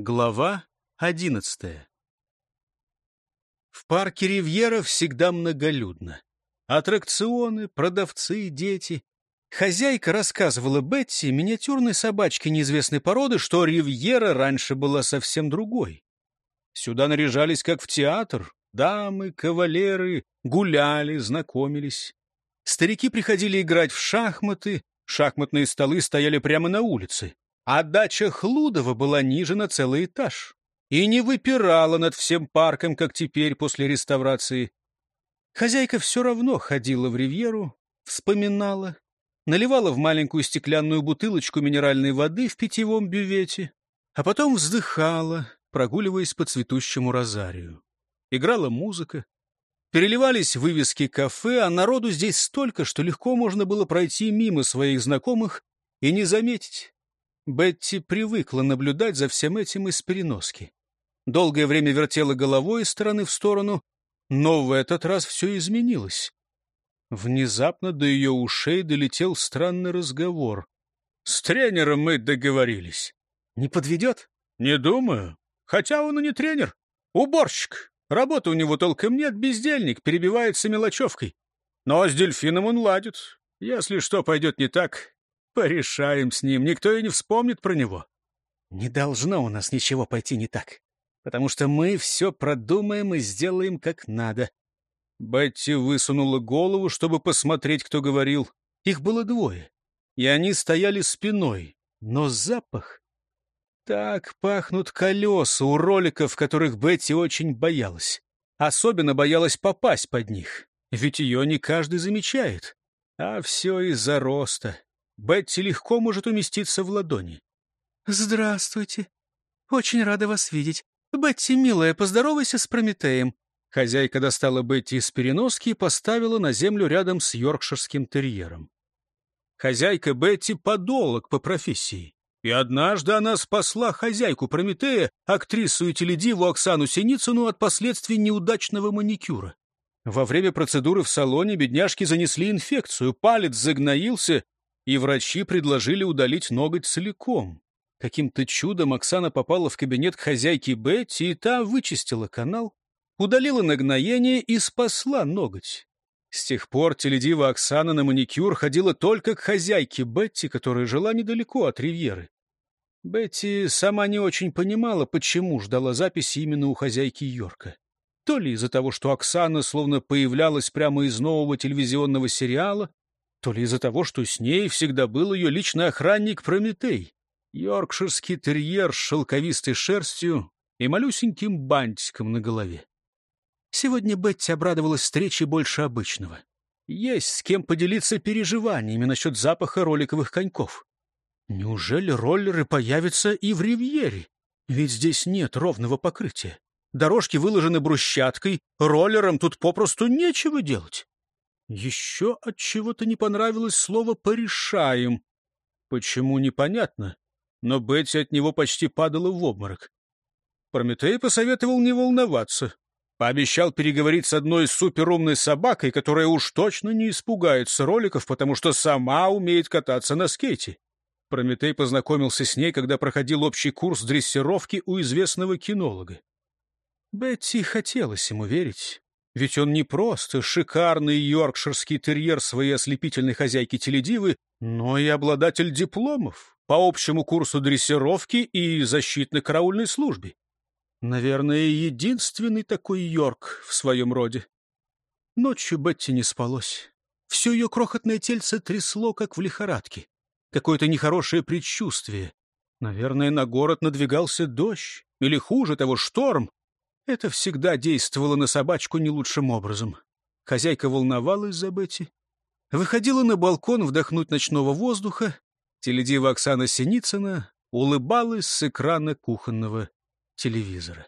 Глава одиннадцатая В парке Ривьера всегда многолюдно. Аттракционы, продавцы, дети. Хозяйка рассказывала Бетти, миниатюрной собачке неизвестной породы, что Ривьера раньше была совсем другой. Сюда наряжались как в театр. Дамы, кавалеры гуляли, знакомились. Старики приходили играть в шахматы, шахматные столы стояли прямо на улице а дача Хлудова была ниже на целый этаж и не выпирала над всем парком, как теперь после реставрации. Хозяйка все равно ходила в ривьеру, вспоминала, наливала в маленькую стеклянную бутылочку минеральной воды в питьевом бювете, а потом вздыхала, прогуливаясь по цветущему розарию. Играла музыка, переливались вывески кафе, а народу здесь столько, что легко можно было пройти мимо своих знакомых и не заметить. Бетти привыкла наблюдать за всем этим из переноски. Долгое время вертела головой из стороны в сторону, но в этот раз все изменилось. Внезапно до ее ушей долетел странный разговор. «С тренером мы договорились». «Не подведет?» «Не думаю. Хотя он и не тренер. Уборщик. Работы у него толком нет, бездельник, перебивается мелочевкой. Но с дельфином он ладит. Если что пойдет не так, Порешаем с ним, никто и не вспомнит про него. Не должно у нас ничего пойти не так, потому что мы все продумаем и сделаем как надо. Бетти высунула голову, чтобы посмотреть, кто говорил. Их было двое, и они стояли спиной, но запах... Так пахнут колеса у роликов, которых Бетти очень боялась. Особенно боялась попасть под них, ведь ее не каждый замечает. А все из-за роста. Бетти легко может уместиться в ладони. «Здравствуйте. Очень рада вас видеть. Бетти, милая, поздоровайся с Прометеем». Хозяйка достала Бетти из переноски и поставила на землю рядом с йоркширским терьером. Хозяйка Бетти — подолог по профессии. И однажды она спасла хозяйку Прометея, актрису и теледиву Оксану Синицыну от последствий неудачного маникюра. Во время процедуры в салоне бедняжки занесли инфекцию, палец загноился, и врачи предложили удалить ноготь целиком. Каким-то чудом Оксана попала в кабинет к хозяйке Бетти, и та вычистила канал, удалила нагноение и спасла ноготь. С тех пор теледива Оксана на маникюр ходила только к хозяйке Бетти, которая жила недалеко от Ривьеры. Бетти сама не очень понимала, почему ждала записи именно у хозяйки Йорка. То ли из-за того, что Оксана словно появлялась прямо из нового телевизионного сериала, то ли из-за того, что с ней всегда был ее личный охранник Прометей, йоркширский терьер с шелковистой шерстью и малюсеньким бантиком на голове. Сегодня Бетти обрадовалась встрече больше обычного. Есть с кем поделиться переживаниями насчет запаха роликовых коньков. Неужели роллеры появятся и в Ривьере? Ведь здесь нет ровного покрытия. Дорожки выложены брусчаткой, роллерам тут попросту нечего делать. Еще от чего-то не понравилось слово «порешаем». Почему, непонятно, но Бетти от него почти падала в обморок. Прометей посоветовал не волноваться. Пообещал переговорить с одной суперумной собакой, которая уж точно не испугается роликов, потому что сама умеет кататься на скейте. Прометей познакомился с ней, когда проходил общий курс дрессировки у известного кинолога. Бетти хотелось ему верить. Ведь он не просто шикарный йоркширский терьер своей ослепительной хозяйки Теледивы, но и обладатель дипломов по общему курсу дрессировки и защитно-караульной службе. Наверное, единственный такой Йорк в своем роде. Ночью Бетти не спалось. Все ее крохотное тельце трясло, как в лихорадке. Какое-то нехорошее предчувствие. Наверное, на город надвигался дождь, или, хуже того, шторм. Это всегда действовало на собачку не лучшим образом. Хозяйка волновалась за Бетти. Выходила на балкон вдохнуть ночного воздуха. Теледива Оксана Синицына улыбалась с экрана кухонного телевизора.